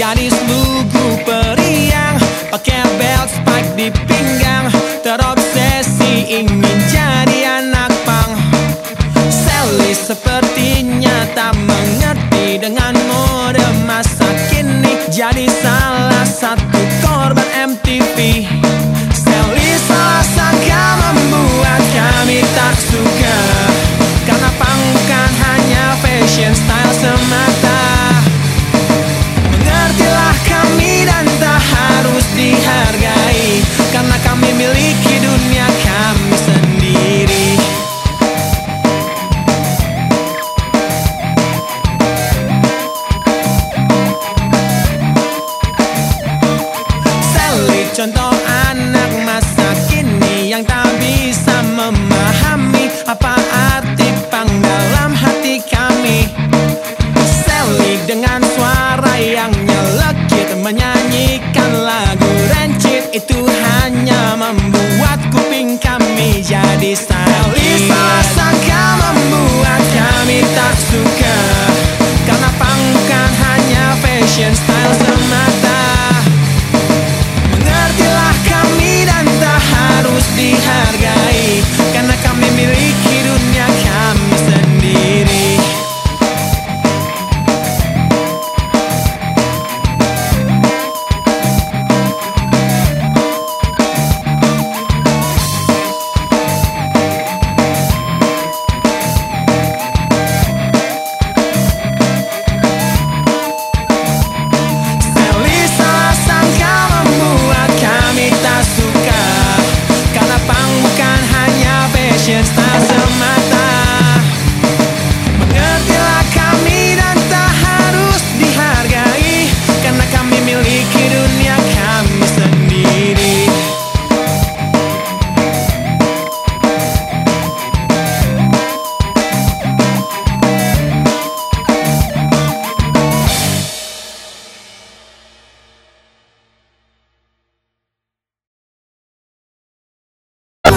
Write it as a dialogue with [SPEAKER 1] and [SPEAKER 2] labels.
[SPEAKER 1] Gadis lugu periang Pakai belt spike di pinggang. Terobsesi ingin jadi anak pang. Sally sepertinya tak mengerti dengan Contoh anak masa kini yang tak bisa memahami Apa arti panggalam hati kami. Sally dengan suara yang nyelekit Menyanyikan lagu rancit Itu hanya membuat kuping kami jadi sakit how to